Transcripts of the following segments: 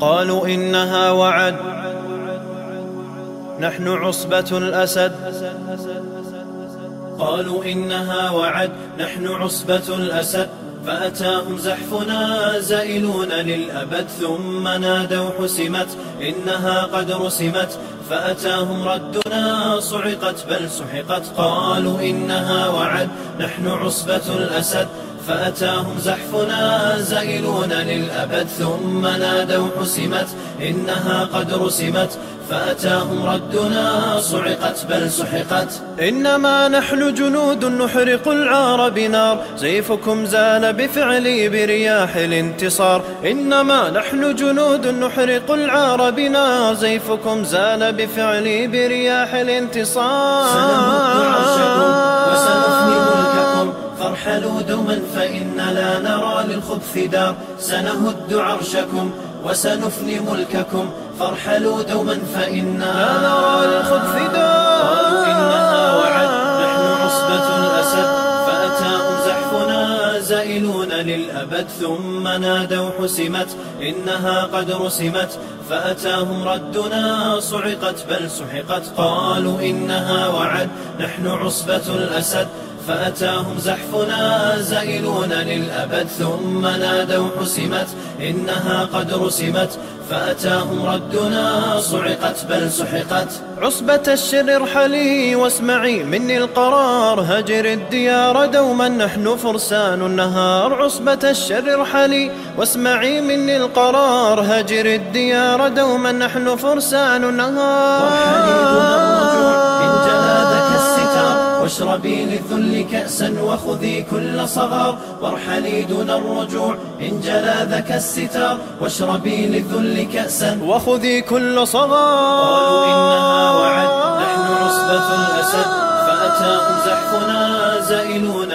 قالوا إنها وعد. نحن عصبة الأسد. قالوا إنها وعد. نحن عصبة الأسد. فأتاهم زحفنا زائلون للأبد. ثم نادوا حسمت. إنها قد رسمت. فأتاهم ردنا صعقت. بل سحقت. قالوا إنها وعد. نحن عصبة الأسد. فأتاهم زحفنا زائلون للأبد ثم نادوا حسمت إنها قد رسمت. فأتاهم ردنا صعقت بل سحقت. إنما نحن جنود نحرق العار بنار سيفكم زال بفعلي برياح الانتصار. إنما نحن جنود نحرق العار بنار سيفكم زال بفعلي برياح الانتصار. ملككم فارحلوا دوما فإن لا نرى للخبث دار. سنهد عرشكم وسنفني ملككم. فارحلوا دوما فإنا لا نرى للخبث قالوا إنها وعد نحن عصبة الأسد فأتاهم زحفنا زائلون للأبد ثم نادوا حسمت إنها قد رسمت فأتاهم ردنا صعقت بل سحقت قالوا إنها وعد نحن عصبة الأسد. فأتاهم زحفنا زائلون للأبد ثم نادوا حسمت إنها قد رسمت. فأتاهم ردنا صعقت بل سحقت. عصبة الشر ارحلي واسمعي مني القرار هجر الديار دوما نحن فرسان النهار. عصبة الشر ارحلي واسمعي مني القرار هجر الديار دوما نحن فرسان النهار واشربي للذل كأسا وخذي كل صغار. وارحلي دون الرجوع إن جلا ذاك الستار. واشربي للذل كأسا وخذي كل صغار. قالوا إنها وعد.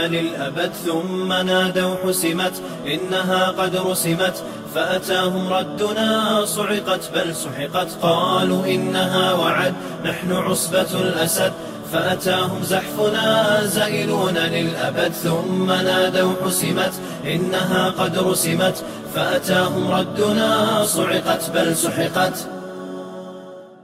للأبد ثم نادوا حسمت إنها قد رسمت فأتاهم ردنا صعقت بل سحقت قالوا إنها وعد نحن عصبة الأسد. فأتاهم زحفنا زائلون للأبد ثم نادوا حسمت إنها قد رسمت فأتاهم ردنا صعقت بل سحقت